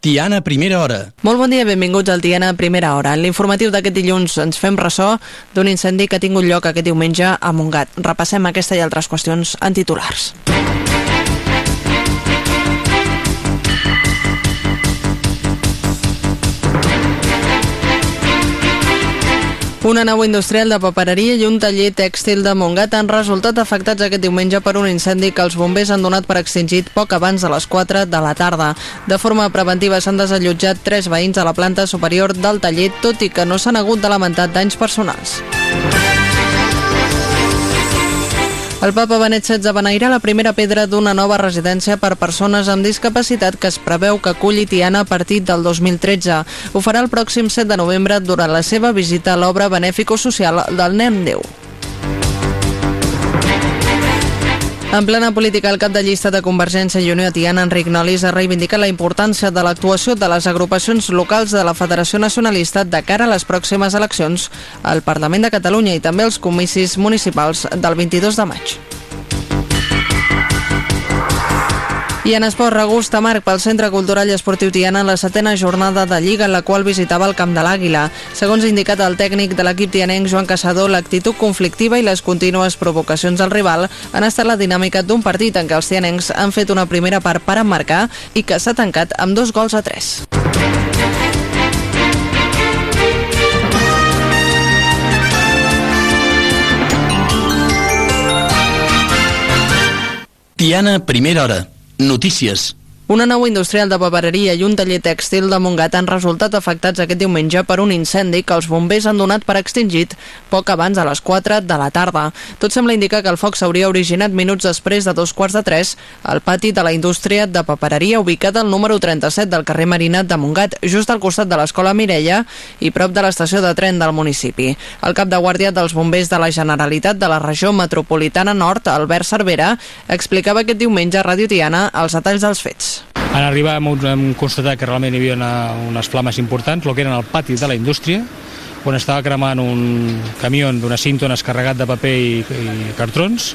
Tiana, primera hora. Molt bon dia, benvinguts al Tiana, primera hora. En l'informatiu d'aquest dilluns ens fem ressò d'un incendi que ha tingut lloc aquest diumenge a Montgat. Repassem aquesta i altres qüestions en titulars. Una nau industrial de papereria i un taller tèxtil de Montgat han resultat afectats aquest diumenge per un incendi que els bombers han donat per extingit poc abans de les 4 de la tarda. De forma preventiva s'han desallotjat tres veïns a la planta superior del taller, tot i que no s'han hagut de lamentar danys personals. El papa Benet XVI beneirà la primera pedra d'una nova residència per persones amb discapacitat que es preveu que aculli Tiana a partir del 2013. Ho farà el pròxim 7 de novembre durant la seva visita a l'obra benèfico-social del Nen Déu. En plena política, el cap de llista de Convergència i Unió Tiana, Enric Nolis, ha reivindicat la importància de l'actuació de les agrupacions locals de la Federació Nacionalista de cara a les pròximes eleccions al Parlament de Catalunya i també als comicis municipals del 22 de maig. I en esport, regust amarg pel Centre Cultural i Esportiu Tiana en la setena jornada de Lliga en la qual visitava el Camp de l'Àguila. Segons indicat el tècnic de l'equip tianenc Joan Caçador, l'actitud conflictiva i les contínues provocacions al rival han estat la dinàmica d'un partit en què els tianencs han fet una primera part per emmarcar i que s'ha tancat amb dos gols a tres. Tiana, primera hora. Notícies. Una nau industrial de papereria i un taller tèxtil de Montgat han resultat afectats aquest diumenge per un incendi que els bombers han donat per extingit poc abans de les 4 de la tarda. Tot sembla indicar que el foc s'hauria originat minuts després de dos quarts de tres al pati de la indústria de papereria ubicat al número 37 del carrer Marinat de Montgat, just al costat de l'escola Mireia i prop de l'estació de tren del municipi. El cap de guàrdia dels bombers de la Generalitat de la regió metropolitana nord, Albert Cervera, explicava aquest diumenge a Ràdio Tiana els detalls dels fets. En arribar hem, hem constatat que realment hi havia una, unes flames importants, el que eren al pati de la indústria, on estava cremant un camió d'una cintones carregat de paper i, i cartrons,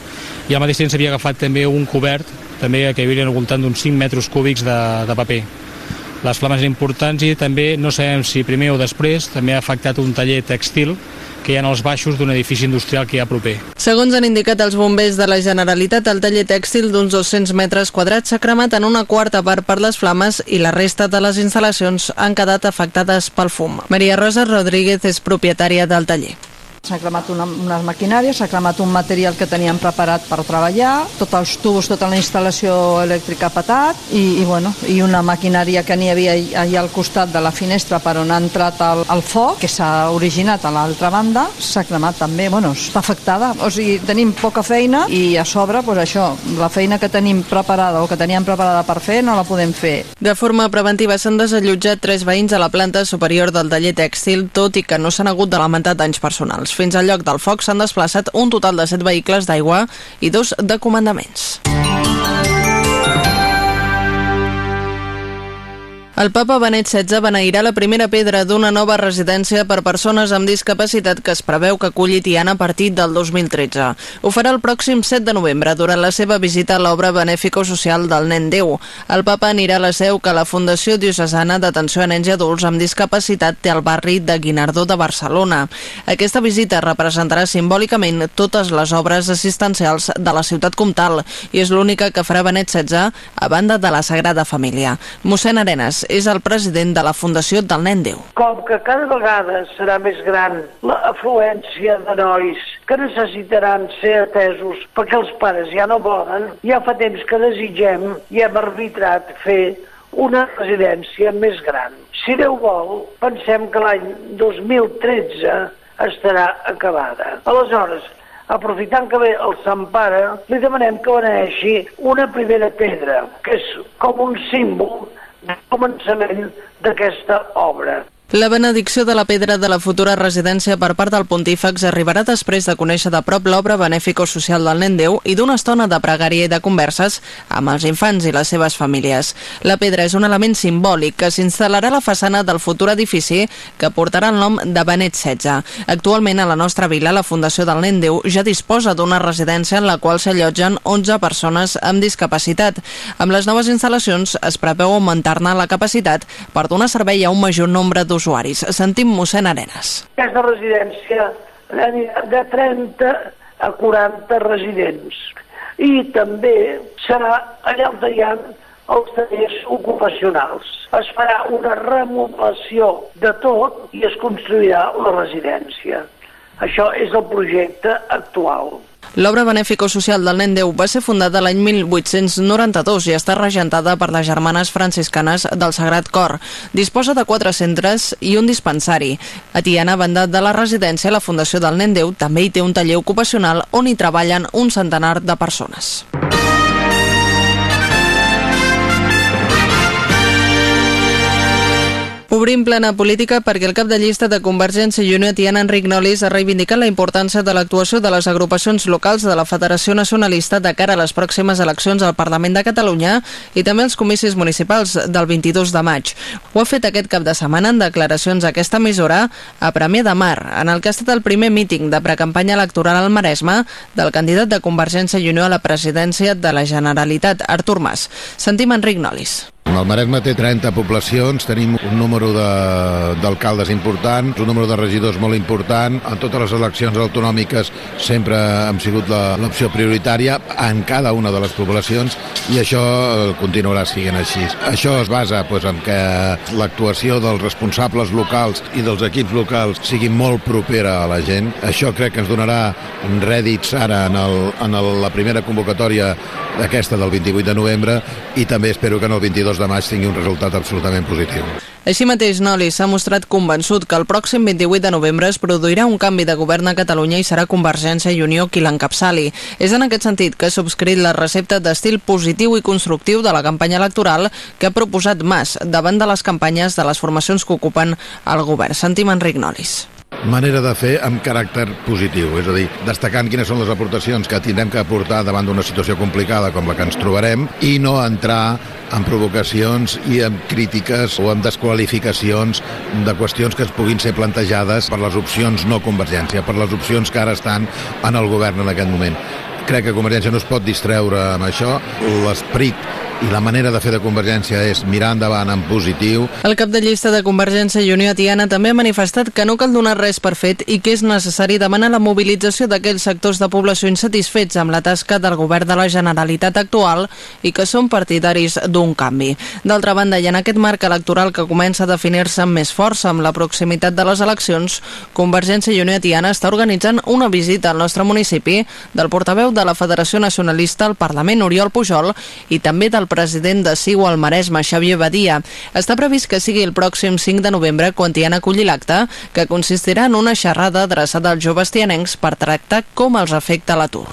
i al mateix temps havia agafat també un cobert, també que hi havia al voltant d'uns 5 metres cúbics de, de paper. Les flames importants i també, no sabem si primer o després, també ha afectat un taller textil que hi ha als baixos d'un edifici industrial que hi ha proper. Segons han indicat els bombers de la Generalitat, el taller tèxtil d'uns 200 metres quadrats s'ha cremat en una quarta part per les flames i la resta de les instal·lacions han quedat afectades pel fum. Maria Rosa Rodríguez és propietària del taller. S'ha cremat una, unes maquinàries, s'ha cremat un material que teníem preparat per treballar, tots els tubos, tota la instal·lació elèctrica patat i, i, bueno, i una maquinària que n'hi havia allà al costat de la finestra per on ha entrat el, el foc, que s'ha originat a l'altra banda, s'ha cremat també, bueno, està afectada. O sigui, tenim poca feina i a sobre, doncs això, la feina que tenim preparada o que teníem preparada per fer no la podem fer. De forma preventiva s'han desallotjat tres veïns a la planta superior del taller tèxtil, tot i que no s'han hagut de lamentar danys personals. Fins al lloc del foc s'han desplaçat un total de 7 vehicles d'aigua i dos de comandaments. El papa Benet XVI beneirà la primera pedra d'una nova residència per persones amb discapacitat que es preveu que aculli Tiana a partir del 2013. Ho farà el pròxim 7 de novembre durant la seva visita a l'obra benèfico-social del Nen Déu. El papa anirà a la seu que la Fundació Diocesana d'Atenció a Nens i Adults amb Discapacitat té al barri de Guinardó de Barcelona. Aquesta visita representarà simbòlicament totes les obres assistencials de la ciutat comtal i és l'única que farà Benet XVI a banda de la Sagrada Família. Mossèn Arenas és el president de la Fundació del Nen Déu. Com que cada vegada serà més gran l'afluència de nois que necessitaran ser atesos perquè els pares ja no volen, ja fa temps que desitgem i hem arbitrat fer una residència més gran. Si Déu vol, pensem que l'any 2013 estarà acabada. Aleshores, aprofitant que ve el Sant Pare, li demanem que beneixi una primera pedra, que és com un símbol començament d'aquesta obra. La benedicció de la pedra de la futura residència per part del pontífex arribarà després de conèixer de prop l'obra benéfico-social del nen Déu i d'una estona de pregària i de converses amb els infants i les seves famílies. La pedra és un element simbòlic que s'instal·larà a la façana del futur edifici que portarà el nom de Benet XVI. Actualment a la nostra vila la Fundació del Nen Déu ja disposa d'una residència en la qual s'allotgen 11 persones amb discapacitat. Amb les noves instal·lacions es preveu augmentar-ne la capacitat per donar servei a un major nombre d'usuaris usuaris. Sentim mossèn Arenas. Aquesta residència anirà de 30 a 40 residents i també serà allà on hi ha els tallers ocupacionals. Es farà una remodelació de tot i es construirà la residència. Això és el projecte actual. L'obra benèfico-social del Nen Déu va ser fundada l'any 1892 i està regentada per les germanes franciscanes del Sagrat Cor. Disposa de quatre centres i un dispensari. A Tiana, banda de la residència, la Fundació del Nen Déu també hi té un taller ocupacional on hi treballen un centenar de persones. Obrim plena política perquè el cap de llista de Convergència i Unió, Tiana Enric Nolis, ha reivindicat la importància de l'actuació de les agrupacions locals de la Federació Nacionalista de cara a les pròximes eleccions al Parlament de Catalunya i també als comicis municipals del 22 de maig. Ho ha fet aquest cap de setmana en declaracions a aquesta emissora a Premià de Mar, en el que ha estat el primer míting de precampanya electoral al Maresme del candidat de Convergència i Unió a la presidència de la Generalitat, Artur Mas. Sentim Enric Nolis. El Maresme té 30 poblacions, tenim un número d'alcaldes important, un número de regidors molt important. En totes les eleccions autonòmiques sempre hem sigut l'opció prioritària en cada una de les poblacions i això eh, continuarà sent així. Això es basa pues, en que l'actuació dels responsables locals i dels equips locals sigui molt propera a la gent. Això crec que ens donarà rèdits ara en, el, en el, la primera convocatòria d'aquesta del 28 de novembre i també espero que en el 22 de maig tingui un resultat absolutament positiu. Així mateix, Noli s'ha mostrat convençut que el pròxim 28 de novembre es produirà un canvi de govern a Catalunya i serà Convergència i Unió qui l'encapçali. És en aquest sentit que ha subscrit la recepta d'estil positiu i constructiu de la campanya electoral que ha proposat Mas davant de les campanyes de les formacions que ocupen el govern. Sentim Enric Nolis manera de fer amb caràcter positiu, és a dir, destacant quines són les aportacions que tindrem que aportar davant d'una situació complicada com la que ens trobarem i no entrar en provocacions i en crítiques o en desqualificacions de qüestions que es puguin ser plantejades per les opcions no convergència, per les opcions que ara estan en el govern en aquest moment. Crec que Convergència no es pot distreure amb això. L'esperit i la manera de fer de Convergència és mirar endavant en positiu. El cap de llista de Convergència i Unió Tiana també ha manifestat que no cal donar res per fet i que és necessari demanar la mobilització d'aquells sectors de població insatisfets amb la tasca del govern de la Generalitat actual i que són partidaris d'un canvi. D'altra banda, i en aquest marc electoral que comença a definir-se amb més força amb la proximitat de les eleccions, Convergència i Unió Tiana està organitzant una visita al nostre municipi del portaveu de la Federació Nacionalista al Parlament, Oriol Pujol, i també del president de Siu al Maresme, Xavier Badia. Està previst que sigui el pròxim 5 de novembre quan Tiana acolli l'acte, que consistirà en una xerrada adreçada als joves tianencs per tractar com els afecta l'atur.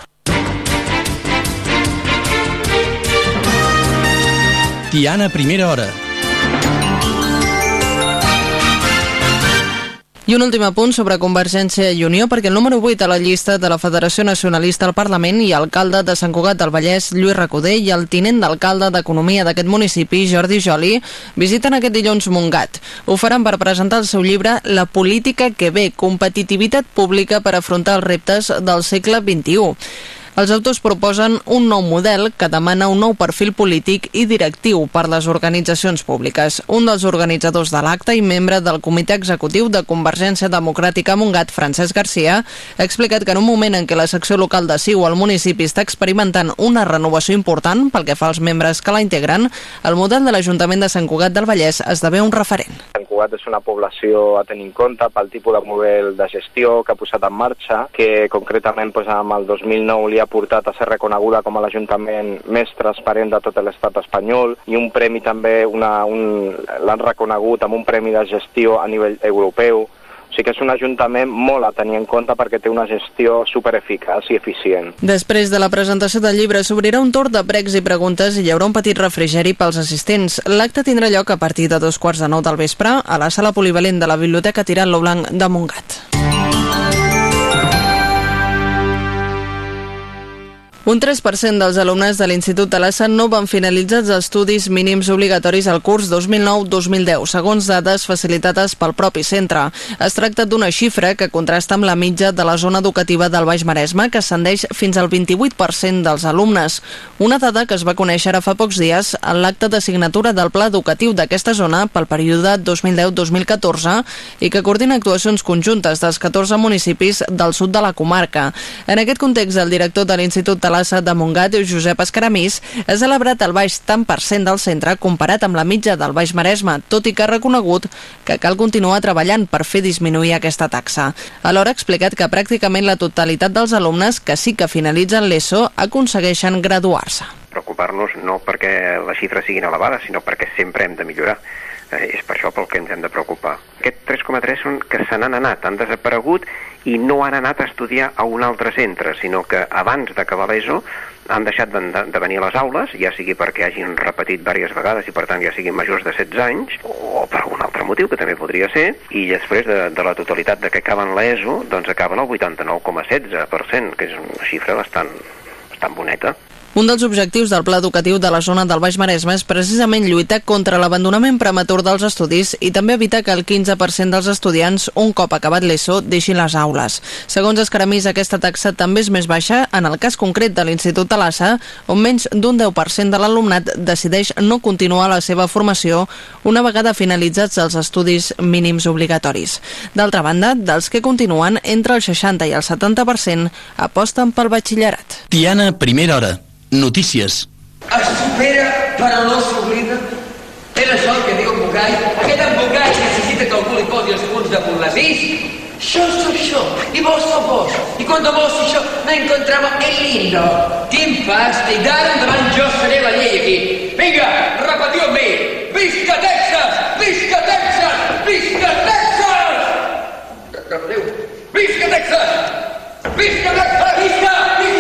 Tiana, primera hora. I un últim apunt sobre Convergència i Unió, perquè el número 8 a la llista de la Federació Nacionalista al Parlament i alcalde de Sant Cugat del Vallès, Lluís Recoder, i el tinent d'alcalde d'Economia d'aquest municipi, Jordi Joli, visiten aquest dilluns Montgat. Ho faran per presentar el seu llibre La política que ve, competitivitat pública per afrontar els reptes del segle XXI. Els autors proposen un nou model que demana un nou perfil polític i directiu per les organitzacions públiques. Un dels organitzadors de l'acte i membre del comitè executiu de Convergència Democràtica Montgat, Francesc Garcia, ha explicat que en un moment en què la secció local de Siu al municipi està experimentant una renovació important pel que fa als membres que la integren, el model de l'Ajuntament de Sant Cugat del Vallès esdevé un referent. Sant Cugat és una població a tenir en compte pel tipus de model de gestió que ha posat en marxa, que concretament doncs, amb el 2009 li ha portat a ser reconeguda com a l'Ajuntament més transparent de tot l'estat espanyol i un premi també, una, un, l'han reconegut amb un premi de gestió a nivell europeu O sigui que és un ajuntament molt a tenir en compte perquè té una gestió supereficaç i eficient. Després de la presentació del llibre s'obrirà un torn de pregs i preguntes i hi haurà un petit refrigeri pels assistents. L'acte tindrà lloc a partir de dos quarts de nou del vespre a la sala polivalent de la Biblioteca Tirant lo Blanc de Montgat. Un 3% dels alumnes de l'Institut de l'ASA no van finalitzar els estudis mínims obligatoris al curs 2009-2010, segons dades facilitades pel propi centre. Es tracta d'una xifra que contrasta amb la mitja de la zona educativa del Baix Maresme, que ascendeix fins al 28% dels alumnes. Una dada que es va conèixer ara fa pocs dies en l'acte de signatura del pla educatiu d'aquesta zona pel període 2010-2014 i que coordina actuacions conjuntes dels 14 municipis del sud de la comarca. En aquest context, el director de l'Institut de l'Assa de Montgat, Josep Escaramís, ha celebrat el baix tant per cent del centre comparat amb la mitja del Baix Maresme, tot i que ha reconegut que cal continuar treballant per fer disminuir aquesta taxa. Alhora ha explicat que pràcticament la totalitat dels alumnes que sí que finalitzen l'ESO aconsegueixen graduar-se. Preocupar-nos no perquè les xifres siguin elevades, sinó perquè sempre hem de millorar. Eh, és per això pel que ens hem de preocupar. Aquest 3,3 són que se n'han anat, han desaparegut i no han anat a estudiar a un altre centre, sinó que abans d'acabar l'ESO han deixat de, de venir a les aules, ja sigui perquè hagin repetit diverses vegades i per tant ja siguin majors de 16 anys, o per algun altre motiu que també podria ser, i després de, de la totalitat de que acaben l'ESO, doncs acaben el 89,16%, que és una xifra bastant, bastant boneta. Un dels objectius del pla educatiu de la zona del Baix Maresme és precisament lluitar contra l'abandonament prematur dels estudis i també evitar que el 15% dels estudiants, un cop acabat l'ESO, deixin les aules. Segons Escaramís, aquesta taxa també és més baixa en el cas concret de l'Institut de l'ASA, on menys d'un 10% de l'alumnat decideix no continuar la seva formació una vegada finalitzats els estudis mínims obligatoris. D'altra banda, dels que continuen, entre el 60 i el 70% aposten pel batxillerat. Tiana, primera hora. Notícies. Es supera però no s'oblida. És això que diu en Bucay. Aquest en Bucay necessita que algú li posi els punts de punt les is. Yo soy yo y vos sos vos. Y cuando vos y yo nos encontramos es lindo. Team Fast i d'ara endavant jo seré la llei aquí. Vinga, repetiu amb mi. Visca Texas! Visca Texas! Visca Texas! Repeteu. Visca Texas! Visca Texas! Visca! Visca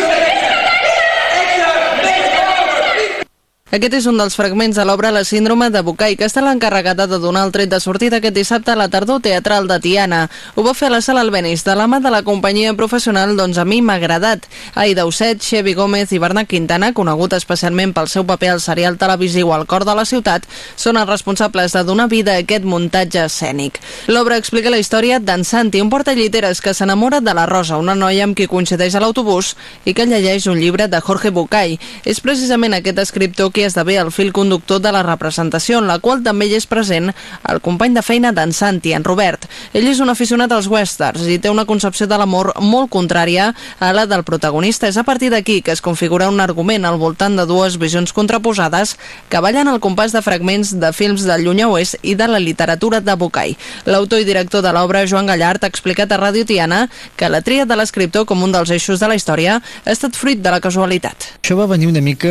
Aquest és un dels fragments de l'obra La síndrome de Bucay, que està l'encarregada de donar el tret de sortida aquest dissabte a la tardor teatral de Tiana. Ho va fer a la sala Albenis, de la mà de la companyia professional Doncs a mi m'ha agradat. Aida Osset, Xevi Gómez i Bernat Quintana, conegut especialment pel seu paper al serial televisiu al cor de la ciutat, són els responsables de donar vida a aquest muntatge escènic. L'obra explica la història d'en Santi, un portalliteres que s'enamora de la Rosa, una noia amb qui coincideix a l'autobús i que llegeix un llibre de Jorge Bucay. És precisament aquest escriptor esdevé el fil conductor de la representació, en la qual també hi és present el company de feina d'en Santi, en Robert. Ell és un aficionat als westerns i té una concepció de l'amor molt contrària a la del protagonista. És a partir d'aquí que es configura un argument al voltant de dues visions contraposades que ballen al compàs de fragments de films del llunyà oest i de la literatura de Bucay. L'autor i director de l'obra, Joan Gallart, ha explicat a Ràdio Tiana que la tria de l'escriptor com un dels eixos de la història ha estat fruit de la casualitat. Això va venir una mica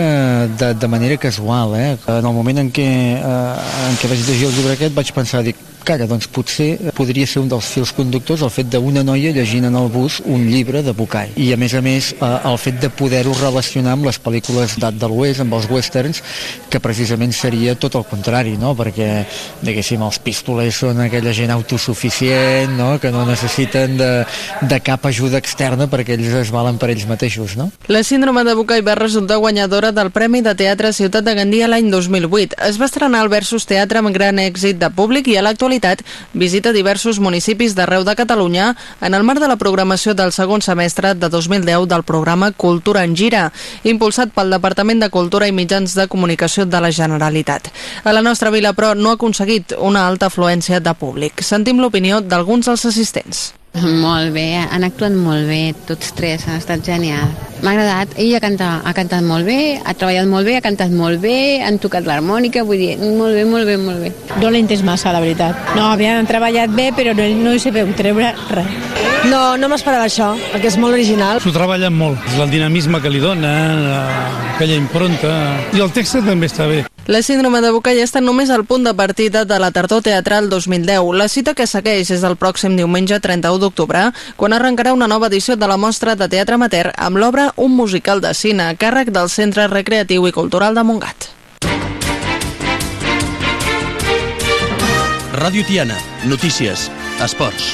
de, de manera casual, eh? En el moment en què, eh, en què vaig llegir el llibre aquest vaig pensar, dic, cara, doncs potser podria ser un dels fils conductors el fet d'una noia llegint en el bus un llibre de Bucay. I a més a més eh, el fet de poder-ho relacionar amb les pel·lícules de l'Oest, amb els westerns, que precisament seria tot el contrari, no? Perquè, diguéssim, els pistolers són aquella gent autosuficient, no? Que no necessiten de, de cap ajuda externa perquè ells es valen per ells mateixos, no? La síndrome de Bucay va resultar guanyadora del Premi de Teatre Ciutat de Gandia l'any 2008. Es va estrenar al Versus Teatre amb gran èxit de públic i a l'actualitat visita diversos municipis d'arreu de Catalunya en el marc de la programació del segon semestre de 2010 del programa Cultura en Gira, impulsat pel Departament de Cultura i Mitjans de Comunicació de la Generalitat. A la nostra vila, però, no ha aconseguit una alta afluència de públic. Sentim l'opinió d'alguns dels assistents. Molt bé, han actuat molt bé, tots tres, han estat genial. M'ha agradat, ell ha cantat, ha cantat molt bé, ha treballat molt bé, ha cantat molt bé, han tocat l'harmònica, vull dir, molt bé, molt bé, molt bé. No l'he entès massa, la veritat. No, havien treballat bé, però no, no hi sabeu treure res. No, no m'esperava això, perquè és molt original. S'ho treballen molt, el dinamisme que li dona, aquella impronta, i el text també està bé. La síndrome de Boca ja està només al punt de partida de la Tardor Teatral 2010. La cita que segueix és el pròxim diumenge 31 d'octubre, quan arrencarà una nova edició de la mostra de teatre amateur amb l'obra Un musical de cine a càrrec del Centre Recreatiu i Cultural de Montgat. Ràdio Tiana. Notícies. Esports.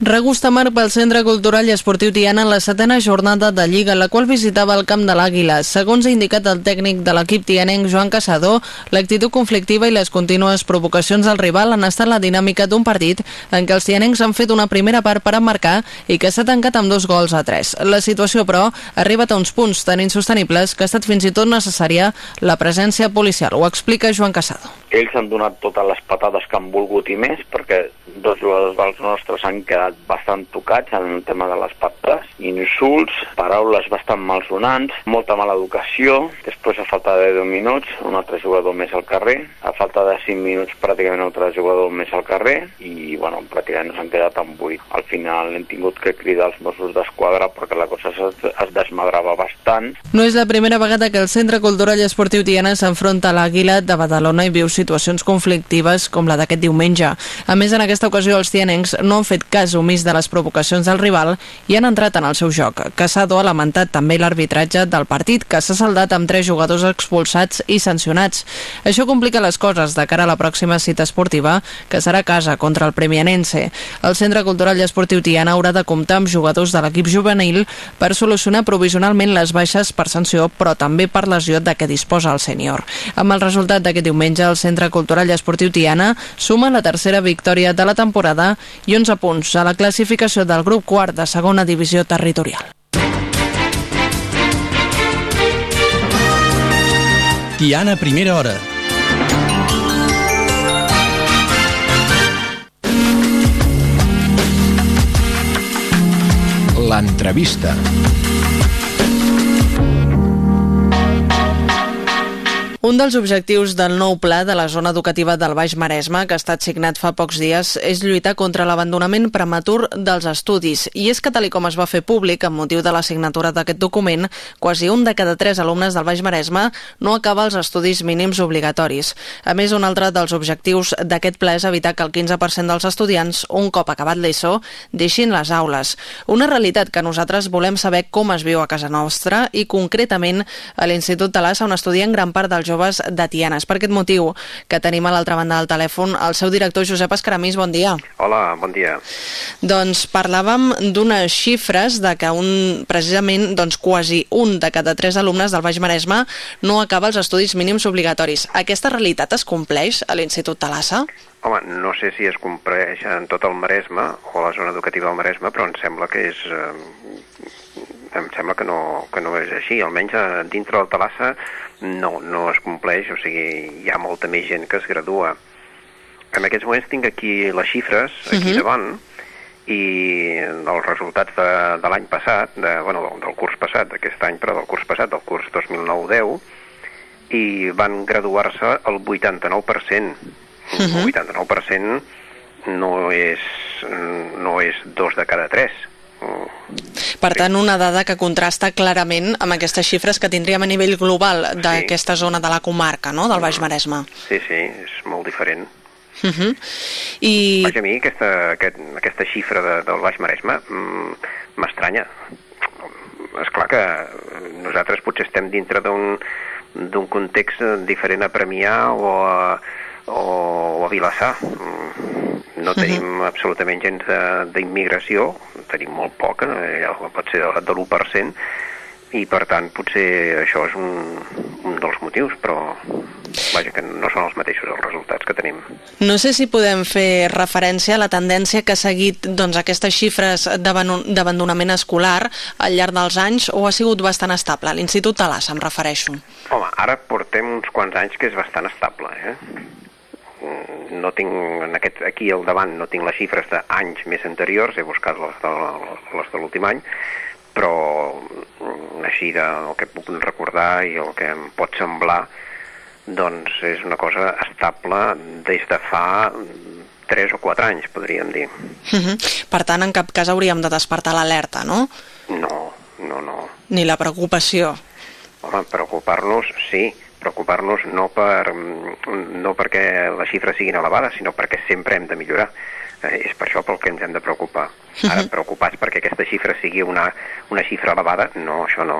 Regust amarg pel Centre Cultural i Esportiu Tiana en la setena jornada de Lliga, la qual visitava el camp de l'Àguila. Segons ha indicat el tècnic de l'equip tianenc, Joan Caçador, l'actitud conflictiva i les contínues provocacions al rival han estat la dinàmica d'un partit en què els tianencs han fet una primera part per emmarcar i que s'ha tancat amb dos gols a tres. La situació, però, ha arribat a uns punts tan insostenibles que ha estat fins i tot necessària la presència policial. Ho explica Joan Casado. Ells han donat totes les patades que han volgut i més perquè dos jugadors dels nostres han quedat bastant tocats en el tema de les pates, insults, paraules bastant malsonants, molta mala educació, després a falta de 10 minuts un altre jugador més al carrer, a falta de 5 minuts pràcticament un altre jugador més al carrer i bueno, pràcticament s'han quedat amb 8. Al final hem tingut que cridar els Mossos d'Esquadra perquè la cosa es, es desmadrava bastant. No és la primera vegada que el Centre Cultural i Esportiu Tiana s'enfronta a l'Àguila de Badalona i viu situacions conflictives com la d'aquest diumenge. A més, en aquesta ocasió els tianencs no han fet cas omís de les provocacions del rival i han entrat en el seu joc. Casado ha lamentat també l'arbitratge del partit, que s'ha saldat amb tres jugadors expulsats i sancionats. Això complica les coses de cara a la pròxima cita esportiva, que serà a casa contra el Premianense. El Centre Cultural i Esportiu Tiana haurà de comptar amb jugadors de l'equip juvenil per solucionar provisionalment les baixes per sanció, però també per lesió de què disposa el sènior. Amb el resultat d'aquest diumenge, el Centre Cultural i Esportiu Tiana suma la tercera victòria de la temporada i 11 punts a la classificació del grup quart de segona divisió territorial. Tiana, primera hora. L'entrevista. Un dels objectius del nou pla de la zona educativa del Baix Maresme, que ha estat signat fa pocs dies, és lluitar contra l'abandonament prematur dels estudis. I és que, tal com es va fer públic amb motiu de la signatura d'aquest document, quasi un de cada tres alumnes del Baix Maresme no acaba els estudis mínims obligatoris. A més, un altre dels objectius d'aquest pla és evitar que el 15% dels estudiants, un cop acabat l'ESO, deixin les aules. Una realitat que nosaltres volem saber com es viu a casa nostra i, concretament, a l'Institut Talassa, on estudien gran part dels joves de Tiana. És per aquest motiu que tenim a l'altra banda del telèfon el seu director Josep Escaramís. Bon dia. Hola, bon dia. Doncs parlàvem d'unes xifres de que un, precisament doncs, quasi un de cada tres alumnes del Baix Maresme no acaba els estudis mínims obligatoris. Aquesta realitat es compleix a l'Institut Talassa? Home, no sé si es compleix en tot el Maresme o la zona educativa del Maresme, però em sembla que és... Eh, em sembla que no, que no és així, almenys eh, dintre del Talassa no, no es compleix, o sigui, hi ha molta més gent que es gradua. En aquests moments tinc aquí les xifres, aquí uh -huh. davant, i els resultats de, de l'any passat, de, bueno, del, del curs passat, d'aquest any, però del curs passat, del curs 2009-10, i van graduar-se el 89%. Uh -huh. El 89% no és, no és dos de cada tres. Per tant, una dada que contrasta clarament amb aquestes xifres que tindríem a nivell global d'aquesta sí. zona de la comarca, no?, del Baix Maresme. Sí, sí, és molt diferent. Uh -huh. I... Vaja, a mi aquesta, aquest, aquesta xifra de, del Baix Maresme m'estranya. És clar que nosaltres potser estem dintre d'un context diferent a Premià o a, o a Vilassar. No tenim uh -huh. absolutament gens d'immigració, tenim molt poca, eh, pot ser de, de l'1%, i per tant potser això és un, un dels motius, però vaja que no són els mateixos els resultats que tenim. No sé si podem fer referència a la tendència que ha seguit doncs, aquestes xifres d'abandonament escolar al llarg dels anys o ha sigut bastant estable? L'Institut Talassa, em refereixo. Home, ara portem uns quants anys que és bastant estable, eh? No tinc, en aquest, aquí al davant no tinc les xifres d'anys més anteriors, he buscat les de, les de l'últim any, però mm, així del que puc recordar i el que em pot semblar doncs és una cosa estable des de fa 3 o 4 anys, podríem dir. Uh -huh. Per tant, en cap cas hauríem de despertar l'alerta, no? No, no, no. Ni la preocupació. Home, preocupar-nos, sí, preocupar-nos no, per, no perquè les xifres siguin elevades, sinó perquè sempre hem de millorar. Eh, és per això pel que ens hem de preocupar. Ara, preocupats perquè aquesta xifra sigui una, una xifra elevada, no, això no.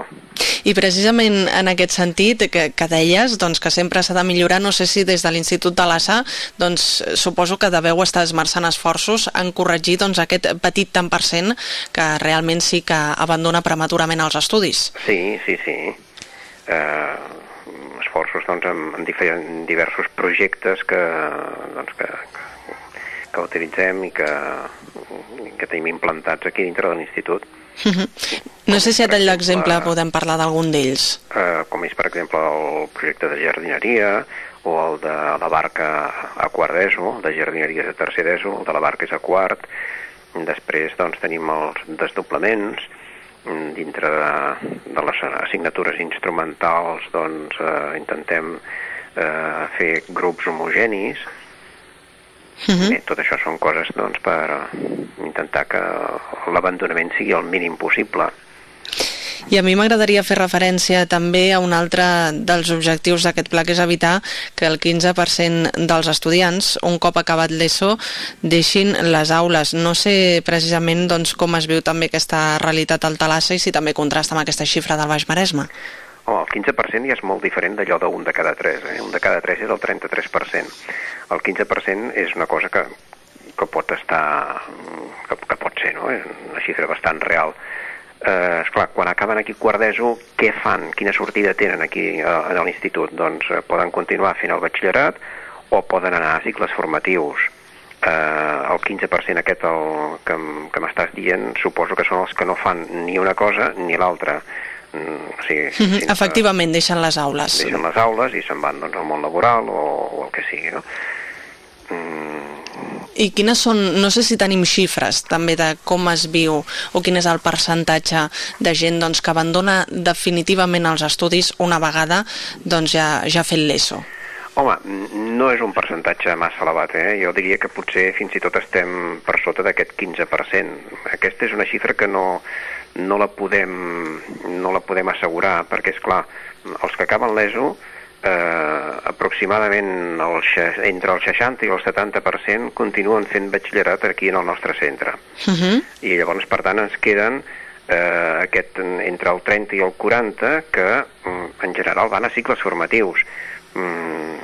I precisament en aquest sentit que, que deies doncs, que sempre s'ha de millorar, no sé si des de l'Institut de l'ASA doncs, suposo que deveu estar esmerçant esforços en corregir doncs, aquest petit tant per cent que realment sí que abandona prematurament els estudis. Sí, sí, sí. Eh, esforços doncs, en, en, diferent, diversos projectes que, doncs, que, que, que utilitzem i que, que tenim implantats aquí dintre de l'institut. Uh -huh. No sé si a tall d'exemple podem parlar d'algun d'ells. Eh, com és, per exemple, el projecte de jardineria o el de la barca a quart d'ESO, de jardineria de tercer d'ESO, el de la barca és a quart. Després doncs, tenim els desdoblaments, dintre de, de les assignatures instrumentals doncs, eh, intentem eh, fer grups homogenis Uh -huh. Bé, tot això són coses doncs, per intentar que l'abandonament sigui el mínim possible. I a mi m'agradaria fer referència també a un altre dels objectius d'aquest pla, que és evitar que el 15% dels estudiants, un cop acabat l'ESO, deixin les aules. No sé precisament doncs, com es viu també aquesta realitat al Talassa i si també contrasta amb aquesta xifra del Baix Maresme. Oh, el 15% ja és molt diferent d'allò d'un de cada tres. Eh? Un de cada tres és el 33%. El 15% és una cosa que, que pot estar... Que, que pot ser, no? És una xifra bastant real. Eh, esclar, quan acaben aquí quart d'ESO, què fan? Quina sortida tenen aquí a, a l'institut? Doncs eh, poden continuar fent el batxillerat o poden anar a cicles formatius. Eh, el 15% aquest el, que, que m'estàs dient suposo que són els que no fan ni una cosa ni l'altra Mm, o sigui, mm -hmm. Efectivament, deixen les aules. Deixen les aules i se'n van doncs, al món laboral o, o el que sigui, no? Mm. I quines són, no sé si tenim xifres també de com es viu o quin és el percentatge de gent doncs, que abandona definitivament els estudis una vegada doncs, ja, ja fet l'ESO? Home, no és un percentatge massa elevat, eh? Jo diria que potser fins i tot estem per sota d'aquest 15%. Aquesta és una xifra que no, no la podem, no la podem assegurar, perquè, és clar, els que acaben l'ESO, eh, aproximadament el, entre el 60 i el 70% continuen fent batxillerat aquí en el nostre centre. Uh -huh. I llavors, per tant, ens queden eh, aquest, entre el 30 i el 40 que, mm, en general, van a cicles formatius. Mm,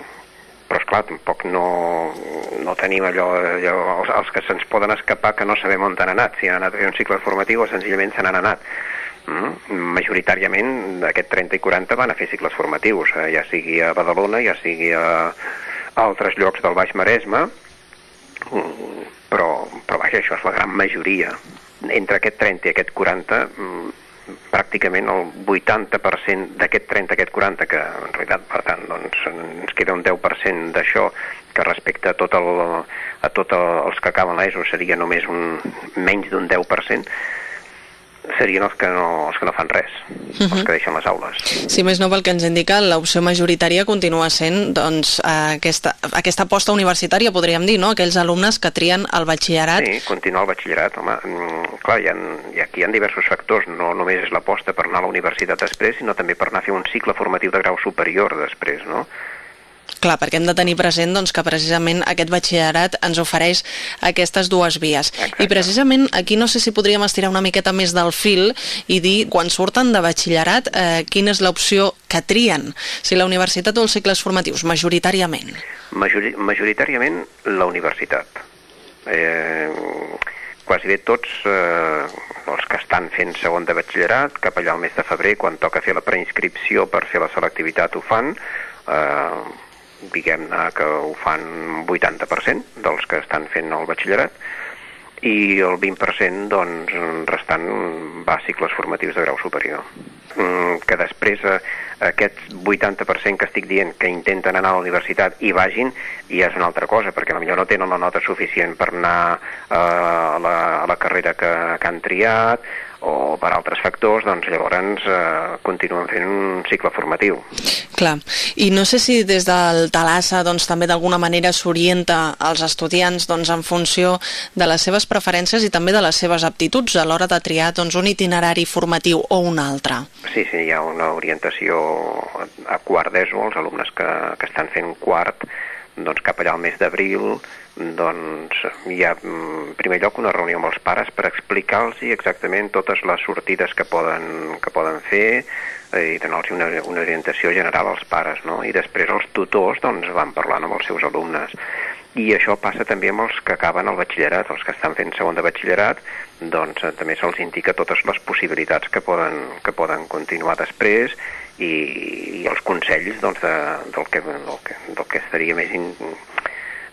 però esclar, tampoc no, no tenim allò, allò els, els que se'ns poden escapar que no sabem on han anat, si han anat a un cicle formatiu o senzillament se n'han anat. Mm? Majoritàriament d'aquest 30 i 40 van a fer cicles formatius, eh? ja sigui a Badalona, ja sigui a, altres llocs del Baix Maresme, mm, però, però vaja, això és la gran majoria. Entre aquest 30 i aquest 40 mm, pràcticament el 80% d'aquest 30, aquest 40, que en realitat, per tant, doncs, ens queda un 10% d'això, que respecte a tot, el, a tot el, els que acaben l'ESO seria només un, menys d'un 10%, serien els que no, els que no fan res, uh -huh. els que deixen les aules. Si més no, pel que ens indica, l'opció majoritària continua sent doncs, aquesta, aquesta aposta universitària, podríem dir, no? aquells alumnes que trien el batxillerat. Sí, continuar el batxillerat. Home, mm, clar, hi ha, hi aquí hi ha diversos factors, no només és l'aposta per anar a la universitat després, sinó també per anar a fer un cicle formatiu de grau superior després, no? Clar, perquè hem de tenir present doncs, que precisament aquest batxillerat ens ofereix aquestes dues vies. Exacte. I precisament aquí no sé si podríem estirar una miqueta més del fil i dir, quan surten de batxillerat, eh, quina és l'opció que trien? Si la universitat o els cicles formatius, majoritàriament? Majori majoritàriament la universitat. Eh, quasi bé tots eh, els que estan fent segon de batxillerat, cap allà al mes de febrer, quan toca fer la preinscripció per fer la selectivitat, ho fan, eh, diguem-ne que ho fan 80% dels que estan fent el batxillerat i el 20% doncs, restant va a cicles formatius de grau superior. Mm, que després eh, aquest 80% que estic dient que intenten anar a la universitat i vagin ja és una altra cosa, perquè potser no tenen la nota suficient per anar eh, a, la, a la carrera que, que han triat o per altres factors, doncs llavors eh, continuen fent un cicle formatiu. Clar, i no sé si des del Talassa doncs, també d'alguna manera s'orienta als estudiants doncs, en funció de les seves preferències i també de les seves aptituds a l'hora de triar doncs, un itinerari formatiu o un altre. Sí, sí, hi ha una orientació a quart d'ESO, els alumnes que, que estan fent quart, doncs cap allà al mes d'abril, doncs hi ha en primer lloc una reunió amb els pares per explicar-los exactament totes les sortides que poden, que poden fer i donar-los una, una orientació general als pares, no? I després els tutors doncs, van parlant amb els seus alumnes. I això passa també amb els que acaben el batxillerat, els que estan fent segon de batxillerat, doncs també se'ls indica totes les possibilitats que poden, que poden continuar després i, i els consells doncs, de, del, que, del, que, del que estaria més, in,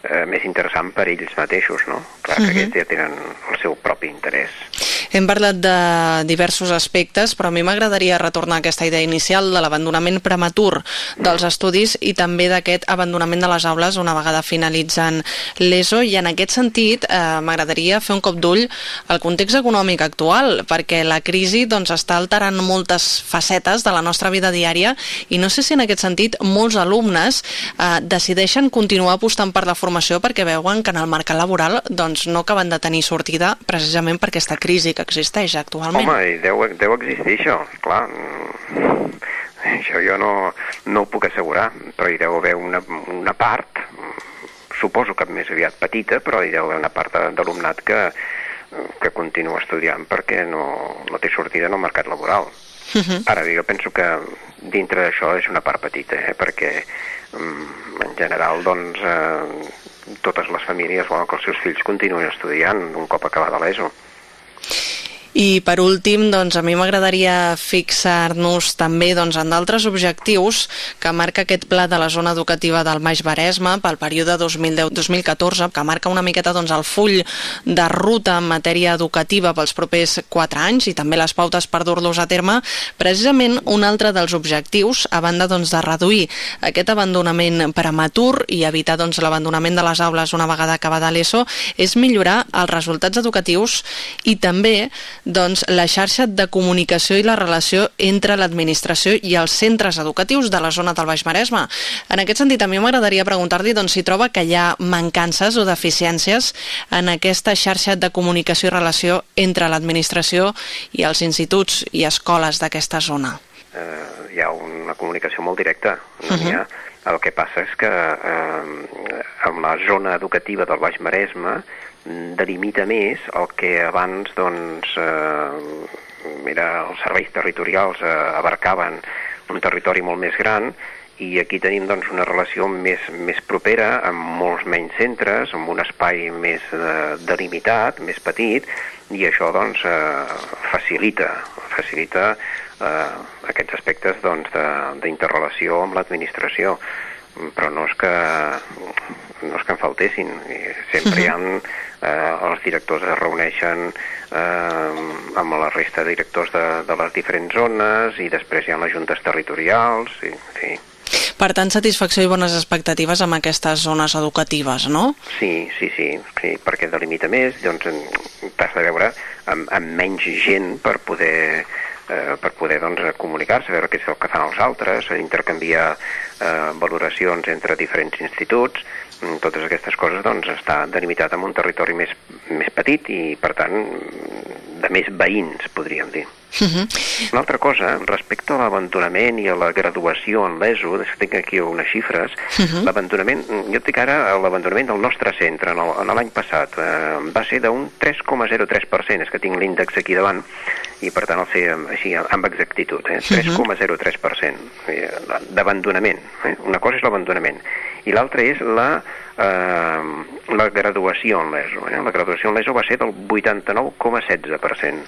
eh, més interessant per ells mateixos, no? Clar que uh -huh. aquests ja tenen el seu propi interès. Hem parlat de diversos aspectes, però a mi m'agradaria retornar a aquesta idea inicial de l'abandonament prematur dels estudis i també d'aquest abandonament de les aules una vegada finalitzen l'ESO. I en aquest sentit eh, m'agradaria fer un cop d'ull al context econòmic actual perquè la crisi doncs, està alterant moltes facetes de la nostra vida diària i no sé si en aquest sentit molts alumnes eh, decideixen continuar apostant per la formació perquè veuen que en el mercat laboral doncs, no acaben de tenir sortida precisament per aquesta crisi que existeix actualment. Home, deu, deu existir això, clar. Mm, Això jo no, no ho puc assegurar, però hi deu haver una, una part, suposo que més aviat petita, però hi deu haver una part d'alumnat que, que continua estudiant perquè no, no té sortida en el mercat laboral. Ara bé, jo penso que dintre d'això és una part petita, eh? perquè mm, en general doncs, eh, totes les famílies volen que els seus fills continuïn estudiant un cop acabada l'ESO. I per últim, doncs, a mi m'agradaria fixar-nos també doncs, en d'altres objectius que marca aquest pla de la zona educativa del Baix Maresme pel període 2010-2014, que marca una miqueta doncs, el full de ruta en matèria educativa pels propers 4 anys i també les pautes per dur-los a terme. Precisament un altre dels objectius, a banda doncs, de reduir aquest abandonament prematur i evitar doncs, l'abandonament de les aules una vegada acabada l'ESO, és millorar els resultats educatius i també doncs, la xarxa de comunicació i la relació entre l'administració i els centres educatius de la zona del Baix Maresme. En aquest sentit, a mi m'agradaria preguntar-li doncs, si troba que hi ha mancances o deficiències en aquesta xarxa de comunicació i relació entre l'administració i els instituts i escoles d'aquesta zona. Eh, hi ha una comunicació molt directa, no n'hi ha. El que passa és que eh, amb la zona educativa del Baix Maresme delimita més el que abans doncs, eh, era, els serveis territorials eh, abarcaven un territori molt més gran i aquí tenim doncs, una relació més, més propera, amb molts menys centres, amb un espai més eh, delimitat, més petit, i això doncs, eh, facilita, facilita eh, aquests aspectes doncs, d'interrelació amb l'administració. Però no és que no és que en faltessin sempre hi ha eh, els directors es reuneixen eh, amb la resta de directors de, de les diferents zones i després hi ha les juntes territorials i, en fi, Per tant, satisfacció i bones expectatives amb aquestes zones educatives, no? Sí, sí, sí, sí perquè delimita més, doncs t'has de veure amb, amb menys gent per poder eh, per poder doncs, comunicar-se, veure què és el que fan els altres, intercanviar eh, valoracions entre diferents instituts, totes aquestes coses doncs, està delimitat en un territori més, més petit i, per tant, de més veïns, podríem dir. Una altra cosa, respecte a l'abandonament i a la graduació en l'ESO, tinc aquí unes xifres, l'abandonament, jo dic ara l'abandonament del nostre centre en l'any passat eh, va ser d'un 3,03%, és que tinc l'índex aquí davant, i per tant el sé així amb exactitud, eh? 3,03% eh, d'abandonament. Eh? Una cosa és l'abandonament i l'altra és la, eh, la graduació en l'ESO. Eh? La graduació en l'ESO va ser del 89,16%.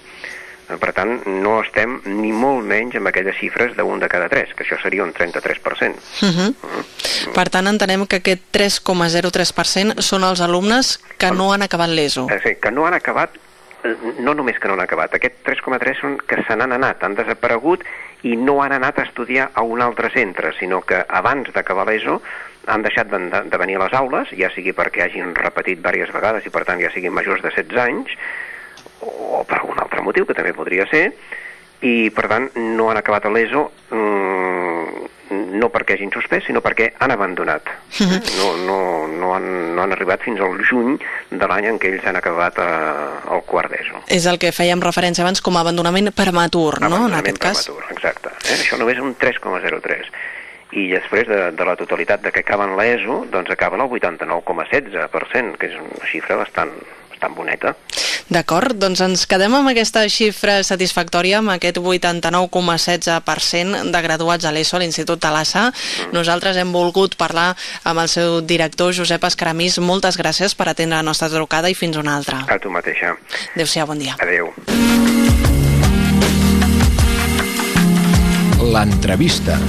Eh, Per tant, no estem ni molt menys amb aquelles xifres d'un de cada tres, que això seria un 33%. Uh -huh. Per tant, entenem que aquest 3,03% són els alumnes que no han acabat l'ESO. A dir, que no han acabat, eh, no només que no han acabat, aquest 3,3 són que se n'han anat, han desaparegut i no han anat a estudiar a un altre centre, sinó que abans d'acabar l'ESO han deixat de, de, venir a les aules, ja sigui perquè hagin repetit diverses vegades i per tant ja siguin majors de 16 anys, o per altre motiu, que també podria ser, i per tant no han acabat l'ESO mm, no perquè hagin suspès, sinó perquè han abandonat. Mhm. No, no, no, han, no han arribat fins al juny de l'any en què ells han acabat eh, el quart d'ESO. És el que fèiem referència abans com a abandonament prematur, no?, en aquest cas. Prematur, exacte. Eh? Això només un 3,03 i després de, de la totalitat de que acaben l'ESO, doncs acaben el 89,16%, que és una xifra bastant, bastant boneta. D'acord, doncs ens quedem amb aquesta xifra satisfactòria, amb aquest 89,16% de graduats a l'ESO a l'Institut Talassa. Nosaltres hem volgut parlar amb el seu director, Josep Escaramís. Moltes gràcies per atendre la nostra trucada i fins una altra. A tu mateixa. Adéu-siau, bon dia. Adéu. L'entrevista.